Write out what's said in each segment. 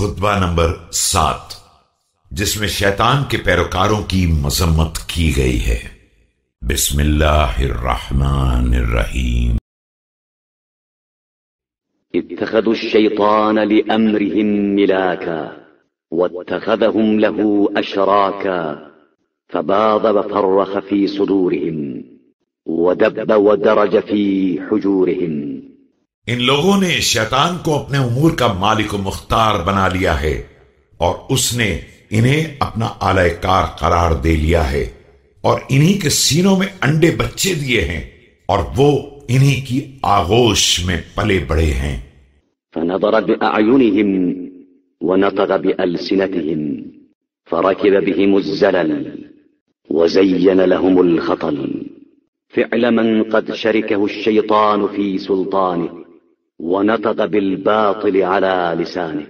خطبہ نمبر سات، جس میں شیطان کے پیروکاروں کی مذمت کی گئی ہے۔ بسم اللہ الرحمن الرحیم۔ اتخذوا الشيطان لأمرهم ملاكا واتخذهم له أشراكا فباض وفرخ في صدورهم ودب ودرج في حجورهم۔ ان لوگوں نے شیطان کو اپنے امور کا مالک و مختار بنا لیا ہے اور اس نے انہیں اپنا اعلی کار قرار دے لیا ہے اور انہی کے سینوں میں انڈے بچے دیے ہیں اور وہ انہی کی آغوش میں پلے بڑے ہیں۔ فنظر بأعينهم ونطق بألسنتهم فركب بهم الزلل وزين لهم الخطل۔ فعل من قد شركه الشيطان في سلطانه۔ ونطق بالباطل على لسانه.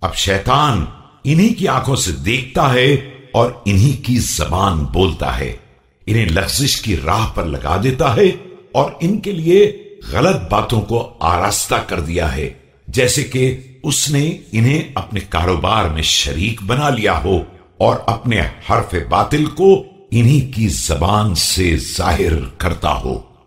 اب شیطان انہی کی آنکھوں سے دیکھتا ہے اور انہی کی زبان بولتا ہے۔ انہیں لغزش کی راہ پر لگا دیتا ہے اور ان کے لیے غلط باتوں کو آراستہ کر دیا ہے۔ جیسے کہ اس نے انہیں اپنے کاروبار میں شریک بنا لیا ہو اور اپنے حرف باطل کو انہی کی زبان سے ظاہر کرتا ہو۔